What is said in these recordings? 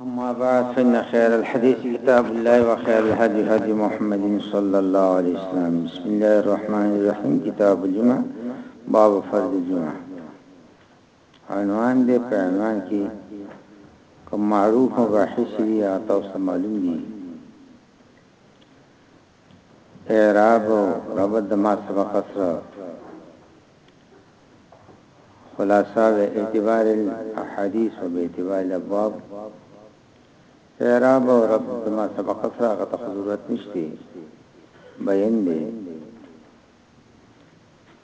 اما بعد فإن خير الحديث كتاب الله وخير الهدي هدي محمد صلى الله عليه وسلم بسم الله الرحمن الرحيم كتاب الجمعة باب فرض الجمعة عنوان دې په عنوان کې کوم معروف او باحث وي تاسو معلوم دي اې رب رب د ما سبق سره خلاصه و اعتبار الاحاديث و به اعتبار الابواب اې رب رب د ما سبق سره غت حضورت نشته بیان دی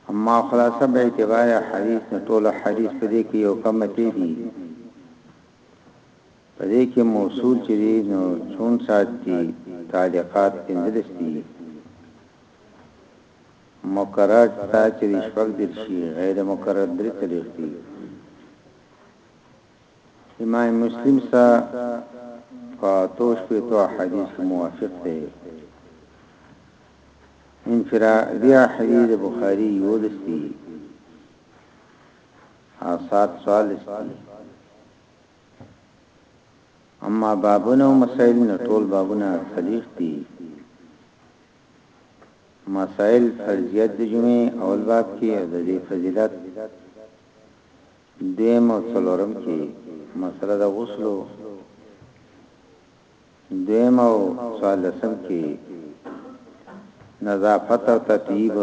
اما خلاصه به اعتبار حدیث نه ټول حدیث په دې کې یو کم ته دي په دې کې موصول چې دي نو چون سات دي تعليقات پنځلس دي مکرر تا چې دي شپږ دېرش دي غير مکرر درې څلوېښت دي امام مسلم سا په اتو شپېتو حدیث موافق دی انفرادی حدیث بخاری یولس دی او سات سوالس دی اما بابونه او مسائل نو ټول بابونه څلوېښت دي مسائل فرضیت د جمعې اول باب کې او د دې فضیلت دویم او څلورم کې مسله د غسل دویم او څلورم کې نظافت او تطیب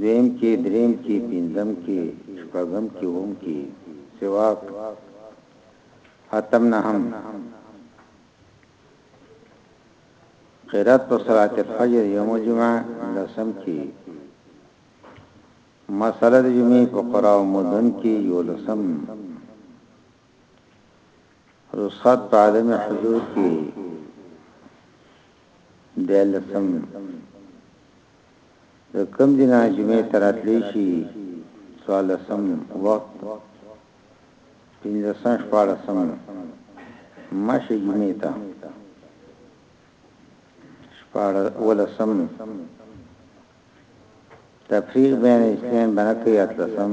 دویم کې دریم کې پنځم کې شپږم کې اووم کې سواک اتم نهم قرات په صلات الفجر یوم الجمعه لسم کې مسله د جمعې په قرا او مدن کې یو لسم رخصت په عدم حضور کې بیا لسم د کم دین جمعې تراتلی شي سوال لسم وخت پنځسم شپاړسم ماشه جمعې ته شپاړ ولسم تفریق بین اسلام بنکه یتلسم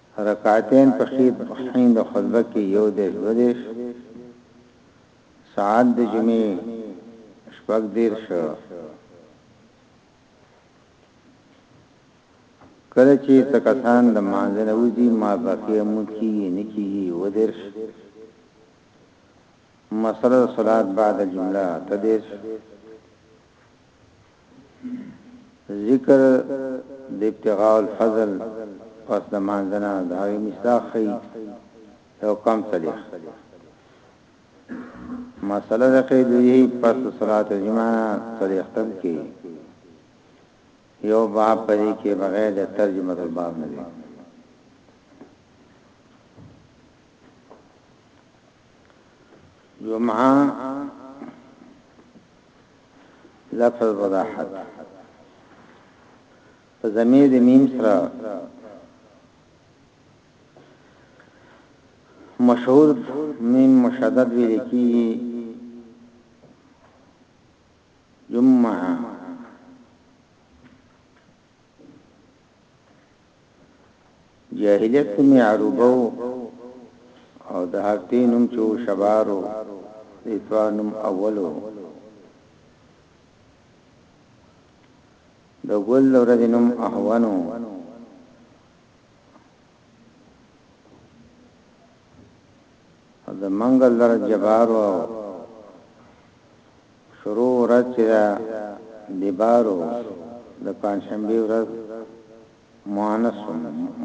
رکعتین په خیب حین د خطبه کې یو دېرش دوه دېرش ساعت د جمعې شپږ دېرش کله چې تکسان د مانځنه وځي ما باقی مو کیږي نه کیږي و درش مسله صلات بعد الجمله تدیس ذکر د ابتغاء الفضل پس د مانځنه د هغې مصداق خي یو کم صلیخ مسله د قیدوی پس صلات جمعه صلیخ تم کی یو باب پدې کې بغیر د ترجمه الباب نه دی جمعه لفظ وضاحت په زمي د ميم سره مشهور ميم مشدد ویل کیږي جمعه جاهلیت نوم یې عروبه و او د هفتې نوم چې و شبار و، د اتوار نوم اول و. د ګل د ورځې نوم احون و. د منګل د ورځې جبار و. شروع ورځ چې ده دبارو د پنجشنبې ورځ مونث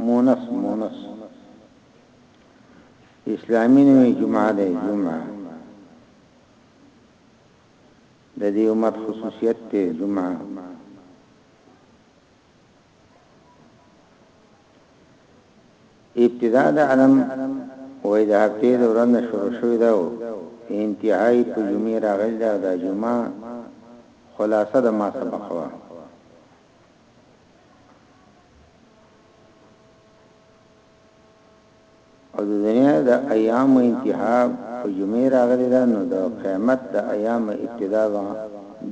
مونث مونث اسلامي نوم یې جمعه دی جمعه د دې امت خصوصیت ته جمعه ابتدا د علم وې د هفته د ورځ شروع شوې ده او انتهایی په جمعې راغلی ده د جمعه خلاصه د ما سبق وه او د دنیا د ایام انتها په جمعې راغلی ده نو د قیامت د ایام ابتدا به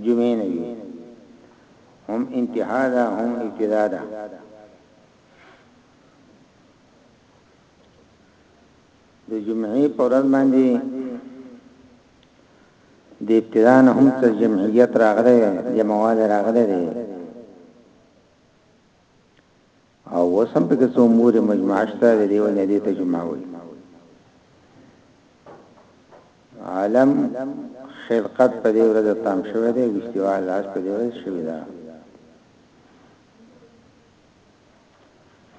جمعې نه وي هم انتها ده هم ابتدا ده د جمعې په ورځ باندې د ابتدا نه هم تر جمعیت راغله جمعواله راغله ده او اوس هم پکې څو مورې مجموعه شته د دې وجه دې ته جمعه وي عالم خلقت په دې ورځ تام شوه دی استوا لاس په دې ورځ شوه دا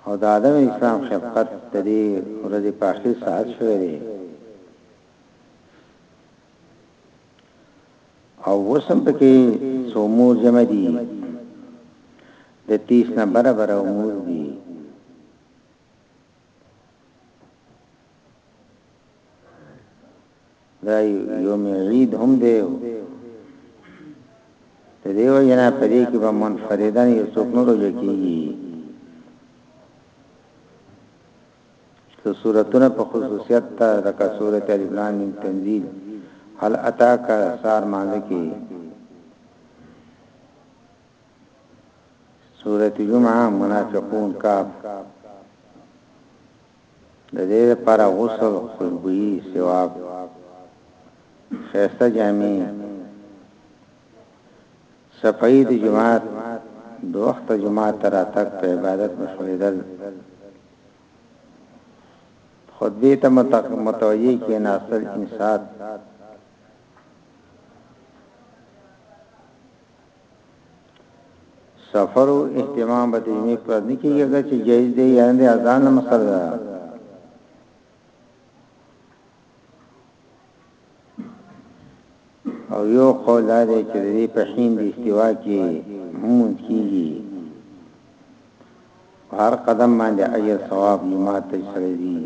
او د آدم اسلام خلقت د دې ورځ په اخر ساعت شوه دی او وسم پکې څو امور جمع دي د 30 نه برابر امور دي دا یوم عید هم دی ته دیو جنا پدې کې به منفردان یو څوک نور جوړ کیږي څو سورتونه په خصوصیت ته لکه سورت الف لام میم تنزیل هل اتاک سار مانځ کی سورت جمعه منافقون کاف د دې لپاره غسل خوشبوئی ثواب خیسته جامع صفايي د جومات د وخته جومات ته راتګ په عبادت مشغولېدل خطبې ته متوجه کېناستل انصات سفر او اهتمام به د یمې پر نه کېږي چې جایز دی یا نه اذان مسله او یو قول دا دی چې دې په حین د استوا کې مونږ کیږي هر قدم باندې اجر ثواب یمات ته سره دي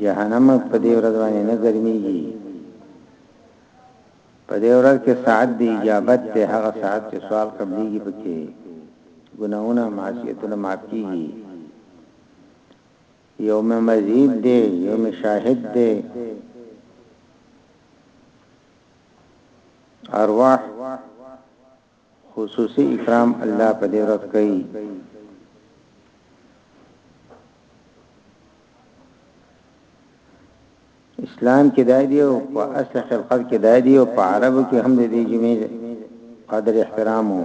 جهنم په دې ورځ باندې نه ګرميږي په دې ورځ کې ساعت دی اجابت ته هغه ساعت چې سوال قبليږي پکې ګناونه معصیتونه معاف کیږي یو مې مزید دی یو مې شاهد دی ارواح خصوصي اکرام الله په دې ورځ کوي اسلام کې دای دی او په اصل خلقت کې دای دی او په عربو کې هم د دې جمعې قدر احترام وو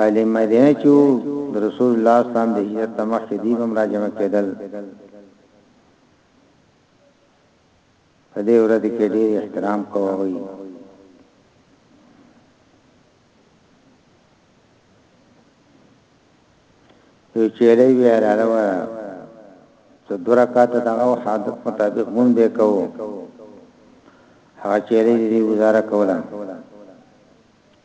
اهل مدینه چې وو د رسول الله صلی الله علیه وسلم د هجرت نه مخکې دوی هم راجمع کېدل. په دې ورځ کې ډېر احترام کوي. یو چیلې وی رااله و چې درکات دغه حادث مطابق مونږ به کوو هغه چیلې دې گزاره کوله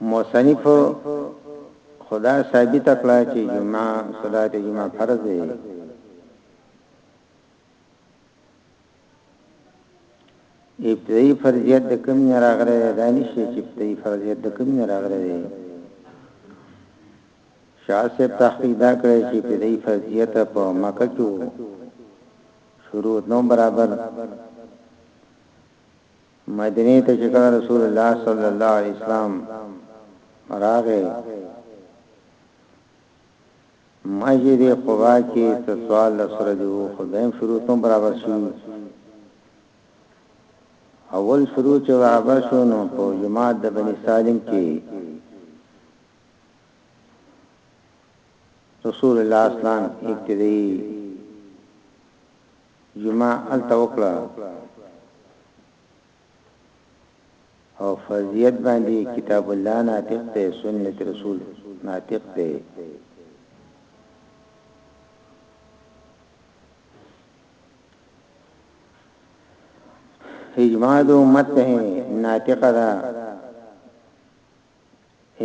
مصنف خو دا ثابته کړه چې جمعه صلات جمعه فرض دی ابتدایي فرضیت د کوم نه راغلی دی دا نشي چې ابتدایي فرضیت د کوم نه راغلی دی شاه صاحب تحقیق دا کړی چې ابتدایي فرضیت په مکه کې شروع نو برابر مدینې ته چې کله رسول الله صلی الله علیه وسلم راغی مسجد قباء کې تسوال لسره دی او خدایم شروع تم برابر شو اول شروع چې برابر شو نو په جماعت د بنی سالم کې رسول الله اسلام ابتدایي جمعه هلته وکړه او فرضیت باندې کتاب الله ناطق ته سنت رسول ناطق ته اجماع دو مت ہے ناطق دا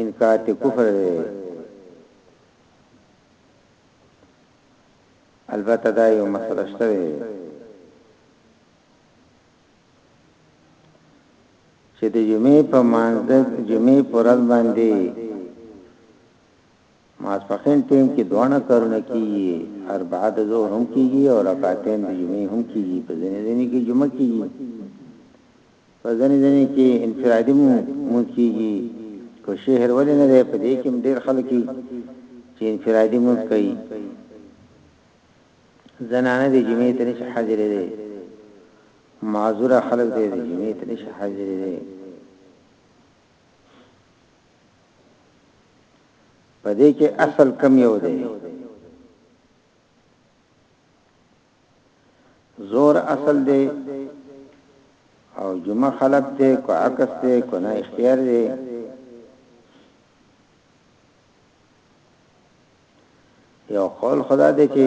انکار ته کفر دی البته دا یو مسله شته دی چې د جمعې په مانځ د جمعې پر ورځ باندې ماسپخین ټیم کې دوانه کارونه کیږي اربعه د ظهر هم کیږي او رکعتین د جمعې هم کیږي په ځینې ځینې کې جمعه کیږي په ځنې ځنې کې انفرادي مو مونږ کیږي خو شهر ولې نه دی په دې کې ډېر خلک چې انفرادي مونږ کوي زنانه دې جمعې ته نشي حاضرې دي معذور خلک دې جمعې ته نشي حاضرې دي په دې کې اصل کم یو دی زور اصل دی او جمع خلق دی کو عکس دی کو نه اختیار دی یو قول خدا دی چې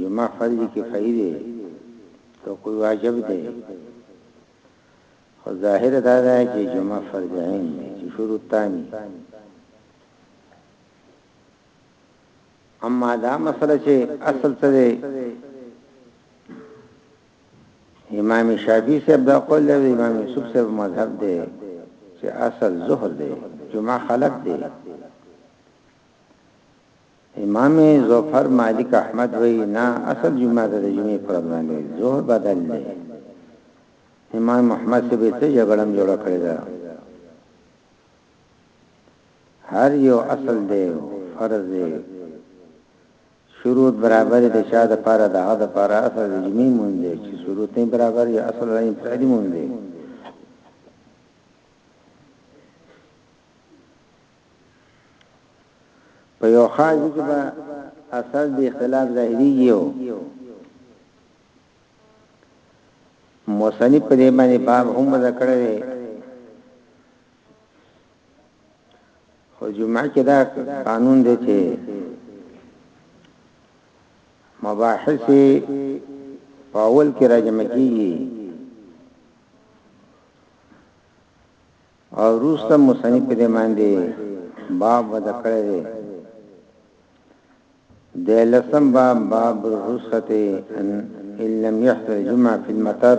جمع فرض کفایي دی تو کوئی واجب دی خو ظاهر دا ده چې جمع فرض عین دی شروط تانی اما دا مسله چې اصل څه دی امام شافعي صاحب دا قول دی امام یوسف صاحب مذهب دی چې اصل ظهر دی جمعه خلق دی امام ظفر مالک احمد وی نه اصل جمعه ده جمعه پر باندې ظهر بدل دی امام محمد صاحب ته جګړم جوړ کړی دا هر یو اصل دی او فرض دی شروط برابر د چا د پاره د هغه د پاره اصل اجماع مونږ دی چې شروط نه برابر یا اصل نه انفرادي مونږ دی په یو خاص کې به اصل د اختلاف ظاهري یو موسنی په دې باندې باب هم ذکر کړی خو جمعه کې دا قانون دی چې مباحث په اول کې راجمع کیږي او روسته مصنف په دې باندې باب ودا کړی دی د لسم باب باب الرخصه ان لم يحصل جمع في المطر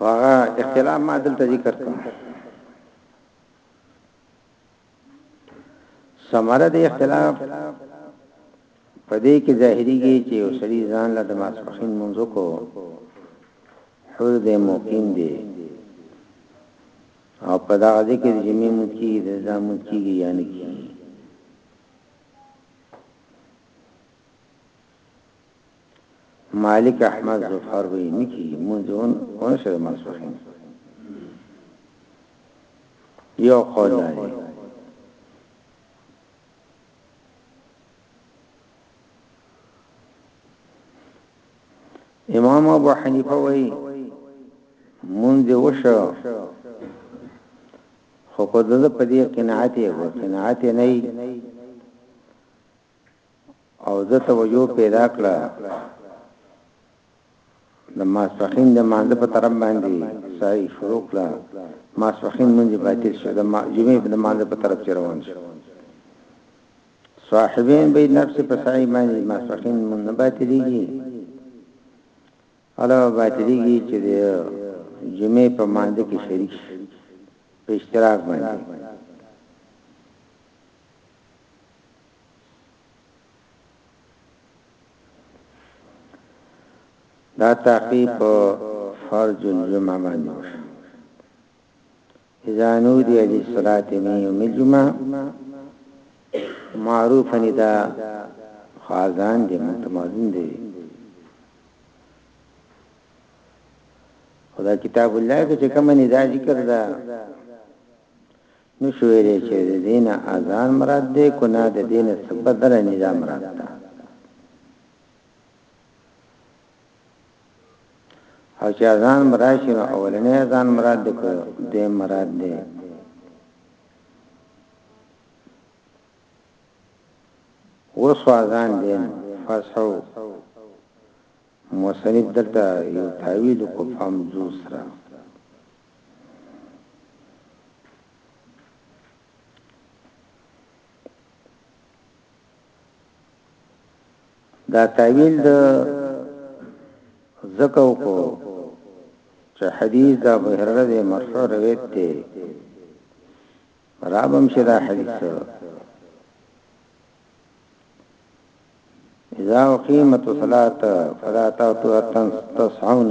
هغه اختلاف ما دلته ذکر کړ سمره د اختلاف په دې کې ظاهريږي چې یو سړي ځان له د ماسپخین منځو کو حر دې مقیم دی او په دا ذکر جمعې مو کې د زامو کېږي یعنی کې مالک احمد ظفر وی نکی منځون اونشه د ماسپخین یو قول دی امام ابو حنیفه وی منځ وشو خو کو د پدې قناعت یې قناعت نه او زه توجه پیدا کړه د ماسپخین د مانده په طرف باندې سای شروع کړه ماسپخین مونږ باطل شو د جمعې په مانده په طرف روان شو صاحبین به نفس په سای باندې ماسپخین مونږ نه باطلېږي الا باطلېږي چې د جمعې په مانده کې شریک په اشتراک باندې دا تحقیق په فرض الجمعه باندې وشو اذا نودي للصلاه من يوم الجمعه معروف ندا خازان دي متمازن دي خدا کتاب الله کې کوم ندا ذکر دا نه شو ویلی چه د دی نه اذان مراد دی کونه د دی نه څه بدله ندا مراد ده او چه اذان براشی نو اولنی اذان مراد دی که دویم مراد دی وسو اذان دین فسحو مصنف دلتا یو تاویل کو فامزو سرا دا تعویل د زکو کو چې حدیث دا بهره د مرفوع روایت دی رابم چې دا حدیث اذا قیمت صلات فلا تاتوا تنصحون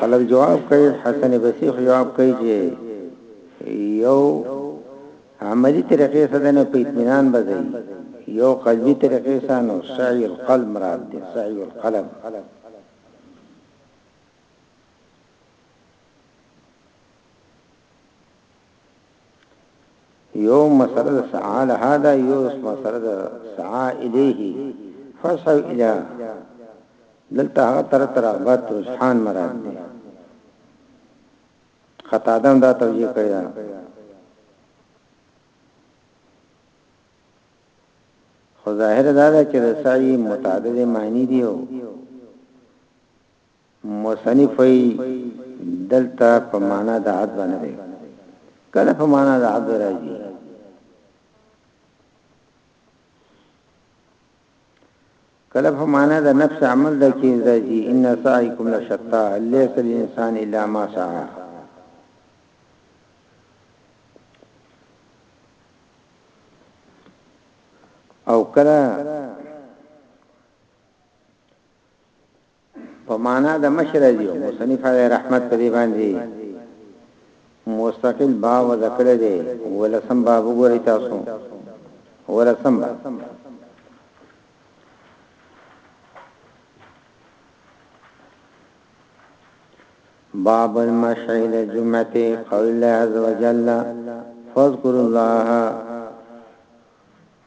خلک جواب کوي حسن بصری جواب کوي چې یو عملی طریقې سره نه په اطمینان بځي یو قلبي طریقې سره نو سعی القلب مراد دی سعی القلب یو مسله د سعا لها دا یو مسله د سعا الیه فسع الی دلته هغه تر ترغبت رجحان مراد دی خطا دم دا توجیه کړی دا خو ظاهر دا ده چې د سعی متعدد معنی دی او مصنف وايي، دلته په معنی د عدو نه دی، کله په معنی د عدو راځي، کله په معنا د نفس عمل د کې راځي ان سعيكم لشتى ليس الانسان الا ما سعى او کله په معنا د مشر راځي او مصنف علی رحمت په دې باندې مستقل باب وضع کړی دی ولسم باب وګورئ تاسو ولسم باب باب المشي للجمعه قول الله عز وجل فاذكروا الله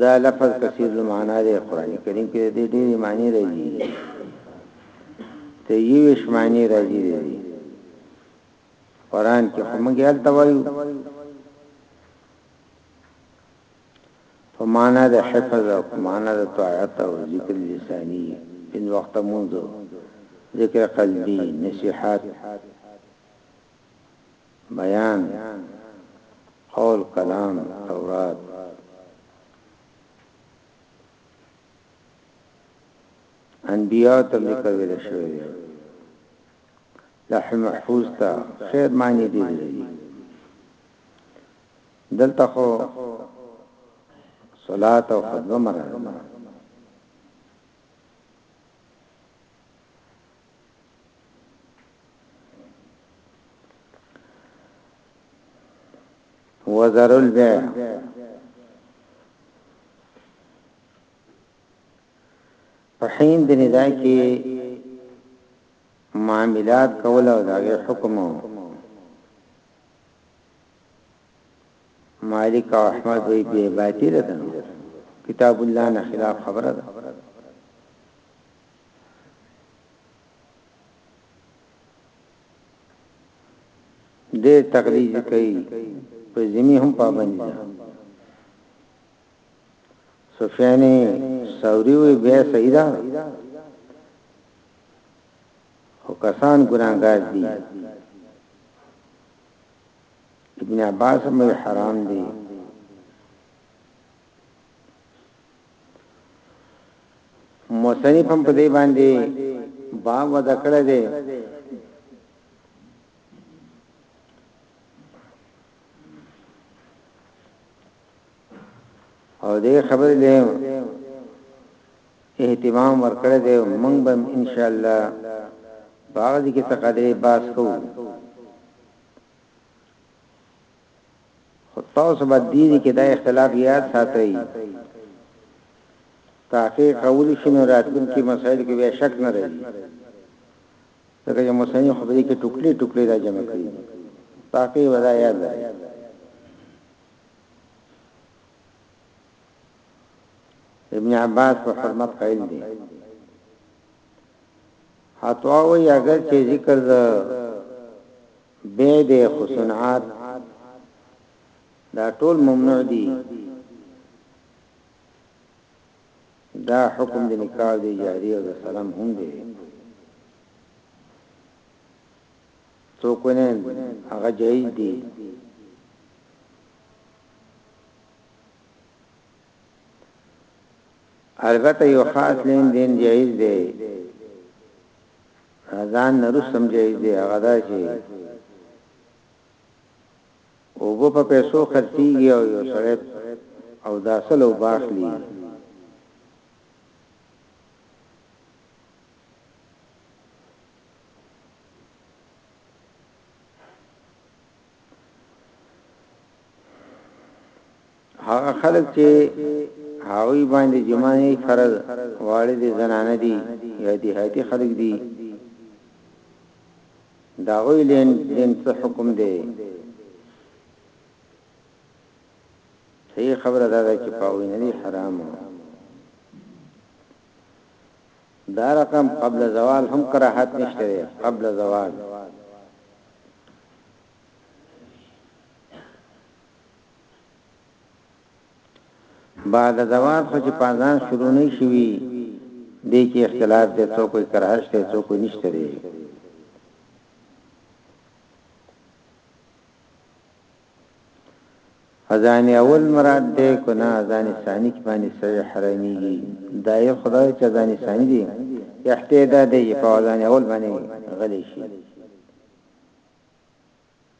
دا لفظ کثیر المعنا دی، قرآن کریم کې د دې ډېرې معنی راځي، ته یویش معنی راځي دی قرآن کې خو موږ یې هلته وایو په معنا د حفظ او په معنا د طاعت او ذکر لسانی ان وخت منځو ذکر قلبی نصیحت بیان قول کلام تورات انبیاء ته لیکل ویل شوی دی لوح محفوظ ته خیر معنی دی دلته خو صلات او خدمت مراد وذروا البيع په حين د ندا کې معاملات کول او دغه حکم مالک او احمد وی به باطل ده کتاب الله نه خلاف خبره ده ډېر تقلید کوي په ذمي هم پابند دي سفیانی ثوری وی بیا سیدا او کسان ګناګار دي ابن عباس مې حرام دي مصنف هم په دې باندې باب ودا کړی دی او دې خبر دې اهتمام ورکړی دی موږ به ان شاء الله باغ دې کې تقدیر باس کوو خو تاسو به دې دې کې دا اختلاف یاد ساتئ تحقیق قولی شي نو راتلونکي مسایل کې بیا شک نه راځي ځکه چې مصنف خو دې کې ټوکلي ټوکلي را جمع کړي تحقیق ودا یاد لري ابن عباس په حرمت قائل دي حتوا وی اگر چې ذکر د بيع دی خو صنعات دا ټول ممنوع دي دا حکم د نکاح دی جاری او سلام هم دی څوکونه هغه جایز دي البته یو خاص لین دین جایز دی اذان نه رسم جایز دی هغه دا چې او په پیسو خرڅیږي او یو سره او داسل او باخلی هغه خلک چې هغوی باندې جمعه نه فرض واړې دي زنانه دي یا دي هاتي خلک دي دا غوی لین دین څه حکم دی صحیح خبره ده چې پاوی نه دي حرام دا رقم قبل زوال هم کراهت نشته قبل زوال بعد ادوات خو چې پازان شروع نه شوي دې کې اختلاف دی څو کوئی کرهش دی څو کوئی نشته دی اذان اول مراد ده کنا اذان ثانی کې باندې صحیح حرامي دي دایره خدای چې اذان ثانی دي احتیاط ده په اذان اول باندې غلي شي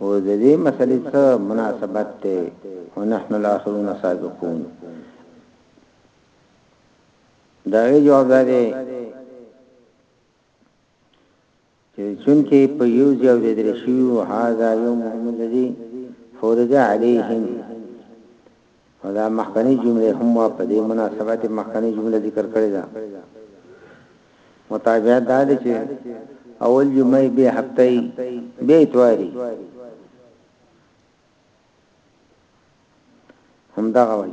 هو د دې مسلې څه مناسبت دی ونحن الاخرون سابقون دا یې جواب دی چې چونکې په یو ځای د درشیو هاذا یوم الذی فرض علیهم او دا مخکنی جمله هم وا په دې مناسبت مخکنی جمله ذکر کړی دا متابعت دا دی چې اول جمعه به هفته به اتواري هم دا غواړي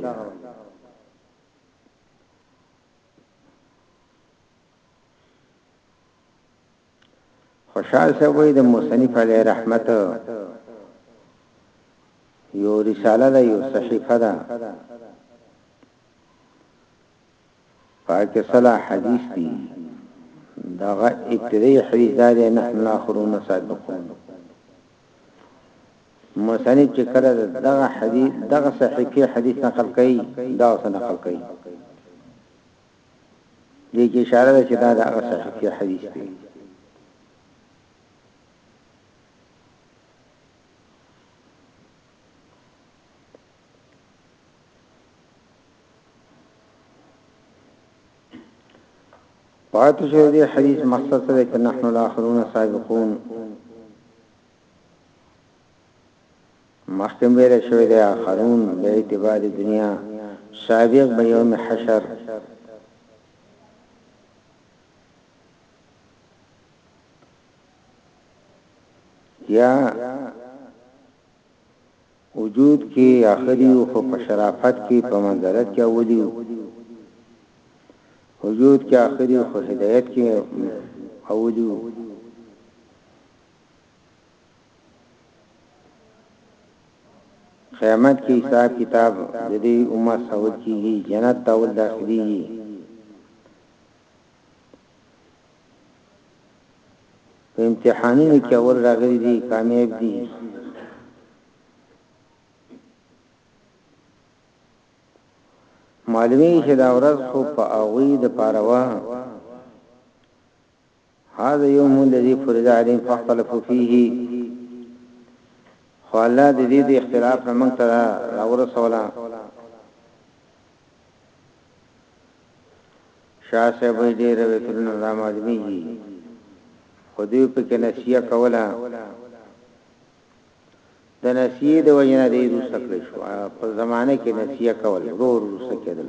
خوشحال صاحب وای د مصنف علی رحمت یو رساله ده یو صحیفه ده پاکه صلاح حدیث دی دغه ابتدایي حدیث دا دی نحن الاخرون صادقون مصنف چې کله دغه حدیث دغه صحیفه حدیث نقل کړي دا اوس نقل کړي دې کې اشاره ده چې دا د هغه صحیح حدیث دی پاتې شو دې حدیث مقصد څه دی چې نحنو الاخرون سابقون مخکې هم ویل شوي دی آخرون به اعتبار دنیا سابق به یوم حشر یا وجود کې آخری او خو په شرافت کې په منزلت کې اولی وجود کې آخری او خو هدایت کې اولی قیامت کی حساب کتاب ددی امت سعود کیږی جنت ته اول داخلیږی په امتحانونو کې اول راغلي دي کامیاب دي معلومی چې دا ورځ خو په اوی د پاروا هذا يوم الذي فرض عليهم فاختلفوا فيه خو الله د دې د اختلاف نه موږ ته راورسوله شاه صاحب دې روایتونه را معلومیږي خو دوی په کې نسیه کوله د نسیه د وجنه دې روس کړی شو په زمانه کې نسیه کول ورو ورو سکیدل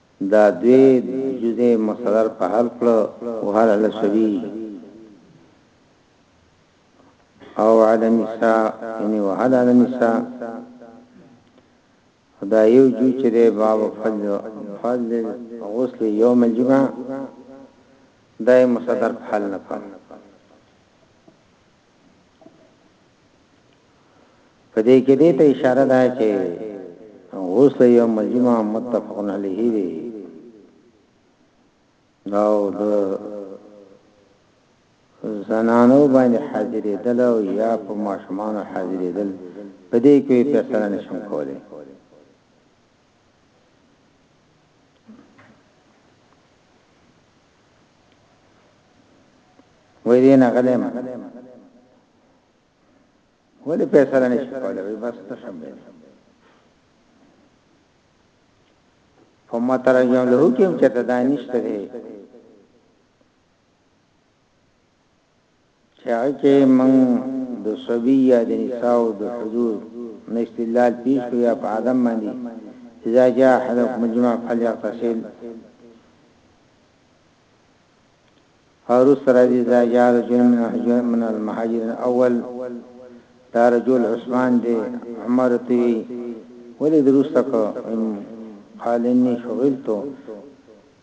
دا دوې جزئ مصدر په حل کړه او حل علی سوی او علی نساء یعنی وحل علی نساء دا یو جو چې دی باب فضل فضل غسل یوم الجمعه دای مصدر په حل نه کړ په دې کې دې ته اشاره ده چې غسل یوم الجمعه متفقن علیه دی نو د زنانو باندې حاضرې دل او یا په ماشومان حاضرې دل په دې کې په سره نشم کولای وای دې نه غلې ما ولې فیصله نشي کولای وای بس ته شم به فما ترجم له کوم چې ته دانشته دی چاغي کې موږ د صبي یا د نساو د حضور نه استدلال پیش کړو یا په عدم باندې اذا جاء احدکم الجماع فلیغتسل هارو سره دي اذا جاء رجل من الحجر من المهاجر الاول دا رجل عثمان دی عمر تی ولې دروسته کو قال اني شغلت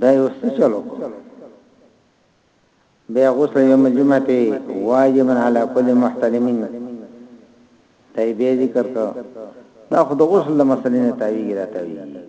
دا یو څه چلو بیا غسل یوم جمعه ته واجب علی کل محتلمین تای به ذکر کو دا خو د غسل د مسلې نه تاویږي راتاویږي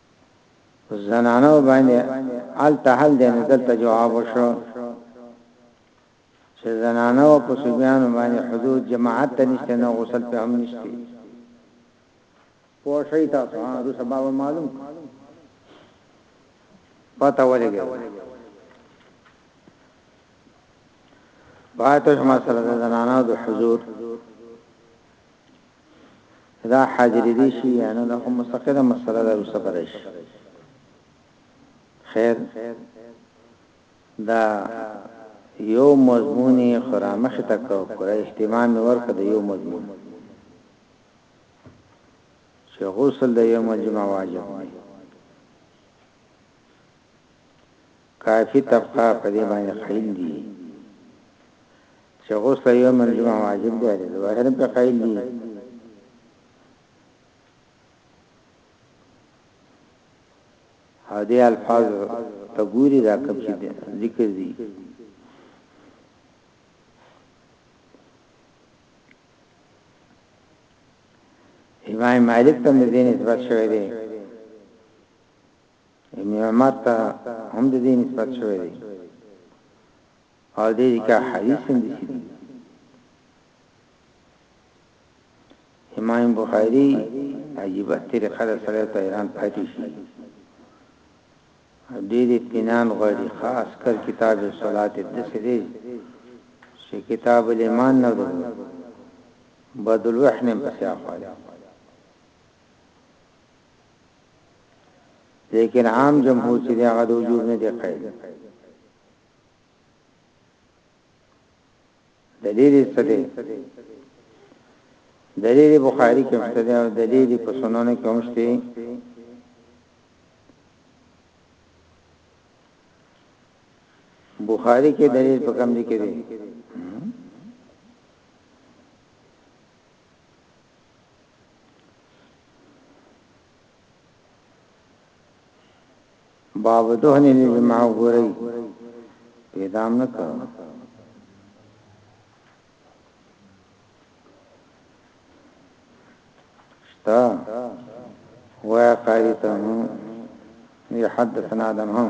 زنانو باندې ال تحل دې نه دلته جواب وشو چې زنانو په سبيانو باندې حدود جماعت ته نشته نه غسل په هم نشته پوه شئ تاسو هغه سبب معلوم پته ولګي باید شما سره د زنانو د حضور دا حاضریدی شی یا نه دا خو مستقله مسله ده روسته به راشی خیر دا یو مضمون خرامخ تک پر اهتمام ورکړ د یو مضمون چې غسل د یو مجمع واجب دی کافی طبقه په دې باندې قائل دي چه غسل يوم الجمعه واجب دی اهل ظواهر په قائل دی او دی الفاظ تګوری دا کوم چې ذکر دي امام مالک تم دین اثبات شوی دی امام مات هم د دین اثبات شوی دی او دې ځکه حدیث هم ذکر دي امام بخاری عجیب طریقه ده سره ته ایران پاتې شي ډېر اطمینان غواړي خاص کر کتاب صلات د سری شي کتاب الایمان نه ده بدل وحنه پسې اخواله لیکن عام جمهور چې هغه د وجود نه دی قید دلیل څه دی دلیل بخاری کې مشته دی او دلیل په سنن کې مشته بخاری کې دلیل په کوم ځای کې دی باب دهن الاجماع ګورئ پیدام نه کړو شتا وای قاری ته هم حدثنا دم هم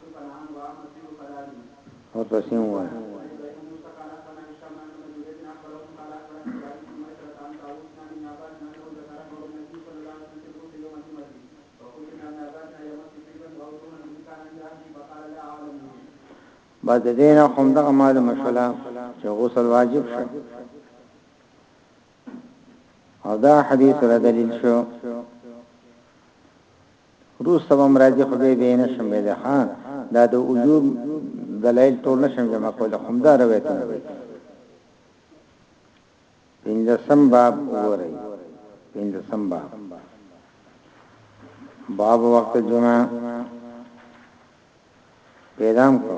ورپسې مو وایه. بعد دې نه هم دغه معلومه شولا چې غسل واجب شو او دا حدیث را دلیل شو وروسته به هم راځي خو به یې نشم ویلی ها دا د وجوب دلایل ټول نشم جمع کولی خو همدا روایتونه دي پنځم باب وګورئ پنځم باب باب وخت جمعه پیدام کو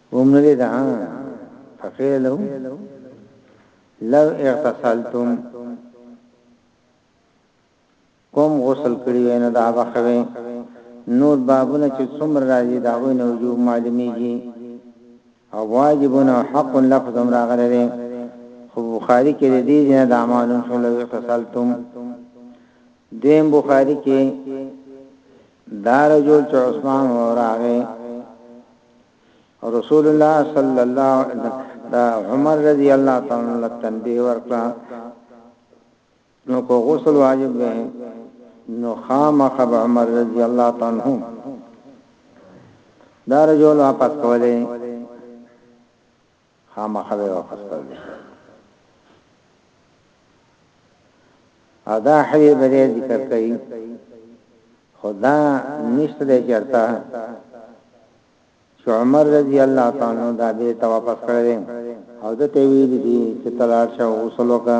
هم نه ده فقیل لو اغتسلتم کوم غسل کړی وینه دا بخوي نور بابونه چې څومره راځي دا وې نه وجوب معلومیږي او واجبونه حق لفظ هم راغلی دی خو بخاری کې دې نه د اعمالو شلو اغتسلتم دیم بخاری کې دا رجل چې عثمان وراغه رسول الله صلی الله دا عمر رضی الله تعالی عنہ تنبیه ورکړه نو کو غسل واجب دی نو خامخ عمر رضی الله تعالی عنہ دا رجل واپس کوله خامخا به یې واپس کړل دي. او دا حوی بری ذکر کوي خدا نشته دی چرته چې عمر رضی الله تعالی عنہ دا به ته واپس کړل او د ته ویل دي چې تلار شو وسلوګه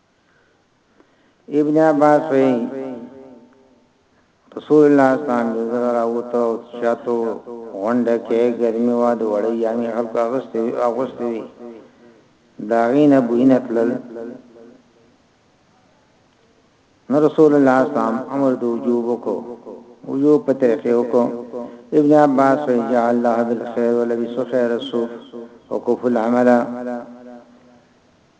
ابن عباس وی رسول الله صلی الله علیه وسلم راوته شاتو غونډه کې ګرمي وا د وړي یامي خلق اغستې اغستې دا غینه بوینه تلل نو رسول الله صلی الله علیه وسلم امر د وجوب کو وجوب په طریقې کو ابن عباس وی جعل الله بالخير ولبس خير الصوف وكفل عملا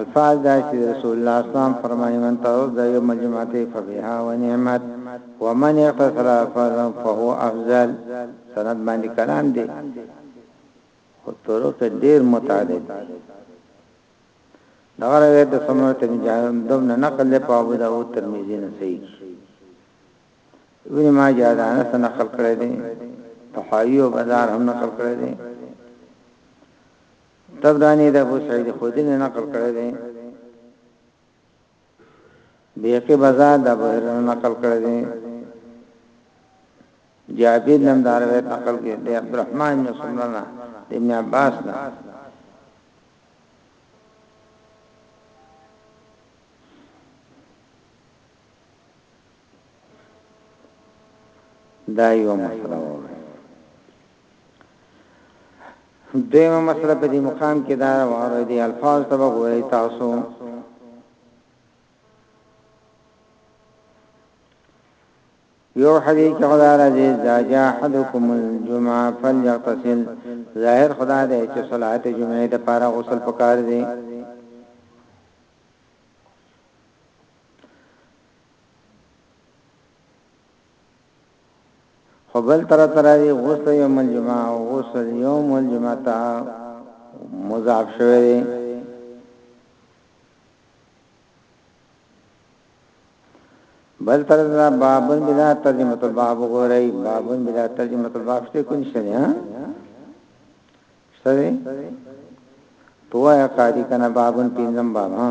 الفاظ دا چې رسول الله اسلام فرمایي من تعرض یوم الجمعه فبها ونعمت ومن اقتصر فهو افضل سند باندې کلام دی او طرق ډیر متعدد دا روایت د سمرت مجاهد دمن نقل له ابو داود ترمذی نه صحیح ابن ماجه دا انس نقل کړی دی طحاوی او بازار هم نقل کړی دی طبراني د ابو سعيد خدري نه نقل کړی دی بيقي بازار د ابو هرره نقل کړی دی جابر لم داروي نقل کړي دی عبد الرحمن بن سمرنا ابن عباس نه دا یو مسله وره دیمه مسله په دې مقام کې دا واره دي الفاظ ته وګورئ تاسو یو حدیث کې خدای راځي جاجا حدکم الجمعه فليغتسل ظاهر خدای دې چې صلات جمعه د پاره غسل پکار دی خو بل طرف ته راځي غسل یوم الجمعه او غسل یوم الجمعه ته مضاف شوی دی بل طرف ته بابن بلا ترجمه الباب وګورئ بابن بلا ترجمه الباب څه کو نشته نه شته توه قاری کنه بابن پینځم باب ها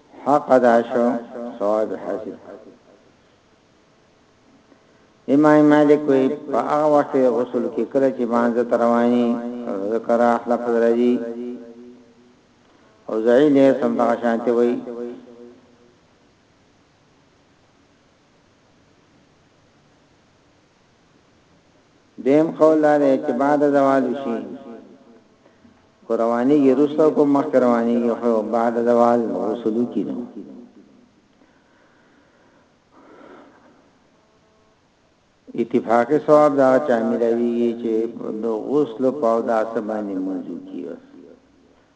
حق ادا شو ثواب حاصل امام مالک وی په هغه وخت غسل کې کله چې باندې تروانی ذکر احلا فضرجی او زعی له سم دغه شانته وی دویم قول دا دی چې بعد زوال وشي کو روانيږي رسو کو مخ روانيږي خو بعد زوال رسلو کینو اتفاقی ثواب دا چا ملویږي چې د غسل په داسه باندې موضوع کیږي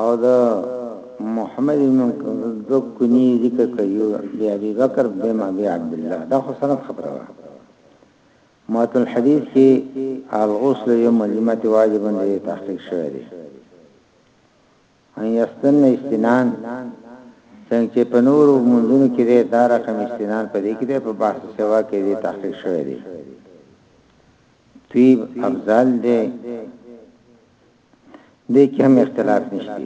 او دا محمد بن دو کنی ذکر کړیو بی ابي بکر بن ابي عبد الله دا خو سند خبره وه مات الحديث کې الغسل یوم الجمعه واجب دی تحقیق شوی دی ان یستن استنان څنګه چې په نورو منځونو کې دی دا رقم استنان په دې کې دی په بحث سوا کې دی تحقیق شوی دی طيب افضل دی دې کې هم اختلاف نشته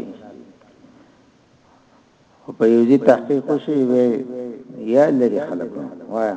او په یو ځی تحقیق وشي وي یا لري خلک وایا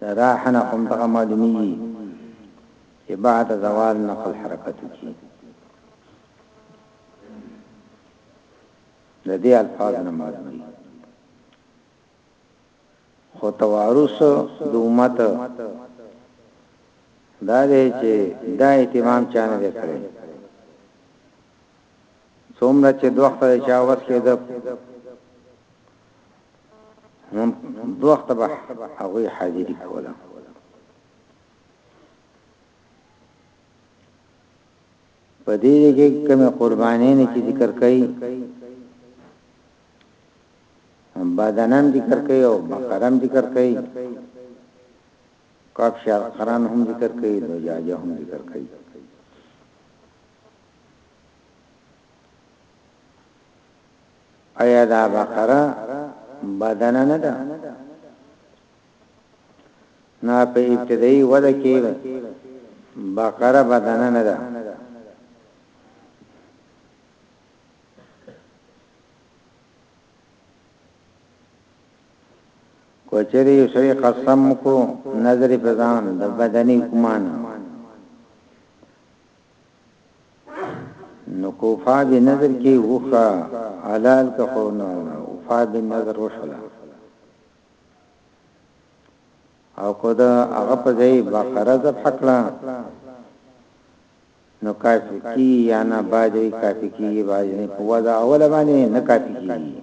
صراحنه هم دغه معلومیږي چې بعد زوال نقل حرکت کی د دې الفاظ نه معلومیږي خو توارث د امت دا دی چې دا اهتمام چانه وکړي څومره چې دوخت چا وس کېده هم دوه وخت به هغه حاضری کوله په دې کې کوم قربانې نه چې ذکر کړي بدنم ذکر کړي او بقرم ذکر کړي کاف شهر قران هم ذکر کړي نو جاجه هم ذکر کړي ایا دا بقره بدنه نه ده نه په ابتدایي وده کې بقره بدنه نه ده کوچری یو سری قسم کو نظر په ځان د بدني ګمان نو کوفا به نظر کې وخه حلال که خو نو وفا به نظر وشله او کدا هغه په ځای بقره ذب حقلا نو کافی کی یا نه باجی کافی کی باجی نه په ودا اول باندې نه کافی کی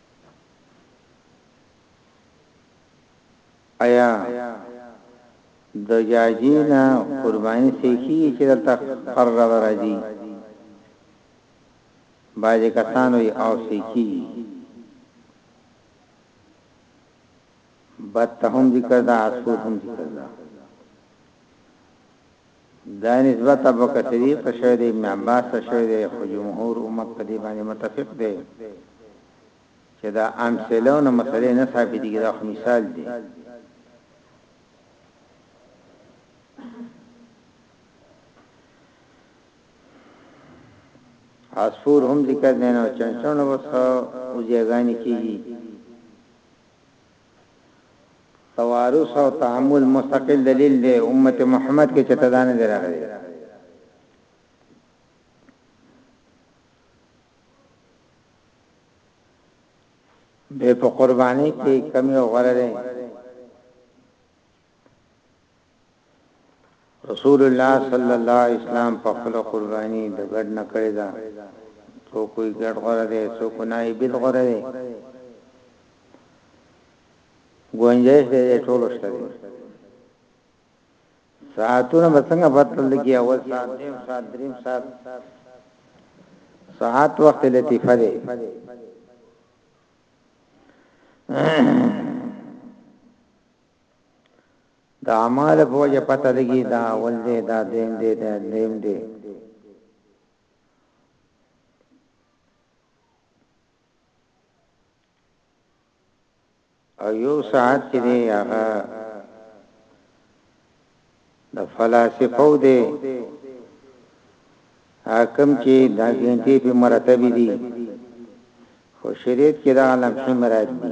ایا د جاجي نه قرباني سه کیږي چې دلته هر ورځ راځي بعضې کسان وي او سه کیږي بد ته هم ذکر ده اسود هم ذکر ده دا نسبت ابوکثیرې ته شوی دی، ابن عباس ته شوی دی، خو جمهور امت په دې باندې متفق دی چې د امثلو نه مسئلې نه ثابتېږي، دا خو مثال دی. عصفور هم ذکر دی، نو چڼچڼو به څه اوزیاګانې کېږي. توارث او تعامل مستقل دلیل دی امت محمد کې چته دا نه دی راغلی. به په قرباني کې کمی او غره دی. رسول الله صلی الله علیه وسلم په خپل قربانی د ګډ نه کړی دا څوک یې ګډ غره دی څوک نه یې بل غره دی گنجائش دی ټول شته دی ساعتونه بسنګ بطل لګي اول ساعت دیم ساعت دریم ساعت ساعت وخت لطیفه دی د اعمالو په وجه پته لګي دا اول دی دا دویم دی دا دریم دی او یو ساعت چې دی هغه د فلسفو دی حاکم چې دا ګنټي په مرتبه دي خو شریعت کې دا علم شمرات دي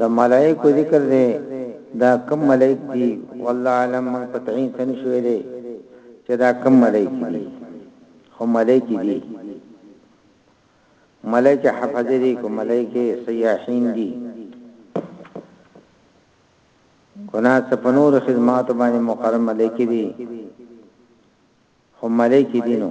د ملائکو ذکر دی دا کم ملائک دی والله علم من قطعین سن شوی دی چې دا کم ملائک دی خو ملائک دی ملائک حفظه دی کو ملائک سیاحین دی کنا سپنور خدمات باندې مقرم ملائک دی خو ملائک دی نو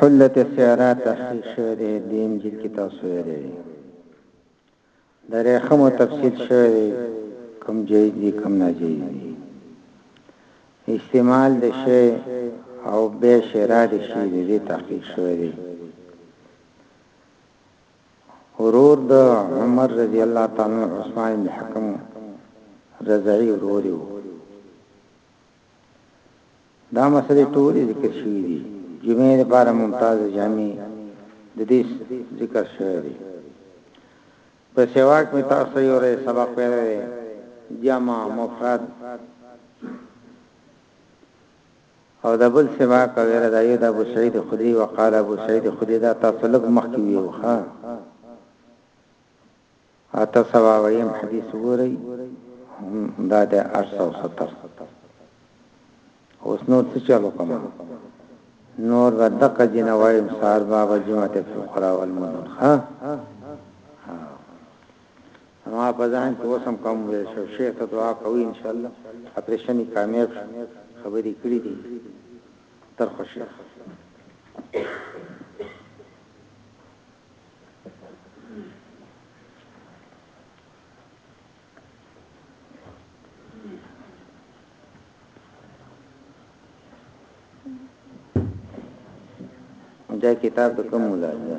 حلت السيارات تحقیق شوی دی دیم جلد کې تاسو ویلي د ریښمو تفصیل شوی دی کوم جایز دي کوم ناجایز دي استعمال د شی او بیا شرا د شی د دې تحقیق شوی دی ورور د عمر رضی الله تعالی عثمان بن حکم رضعی ورور وو دا مسلې ټولې ذکر شوې دي جمعې لپاره ممتاز جامع د دې ذکر شوی دی په سواک می تاسو یو رې سبق ویل دی جمع مفرد او د بل سواک ویل دی د ابو سعید خدری وقاله ابو سعید خدری دا تاسو لږ مخکې ویو ها اته سوه او یم حدیث وګورئ هم همدا دی اټ سوه او ستر اوس نور څه چل وکړم نور به دقه جنه وایم سار به به جمعه ته فقرا والمنون ها ما په ځان کې وسم کوم وې شو شیخ ته دعا کوي ان شاء الله اپریشن کامیاب خبرې کړې دي تر خوشاله دا کتاب ته کوم مولا ده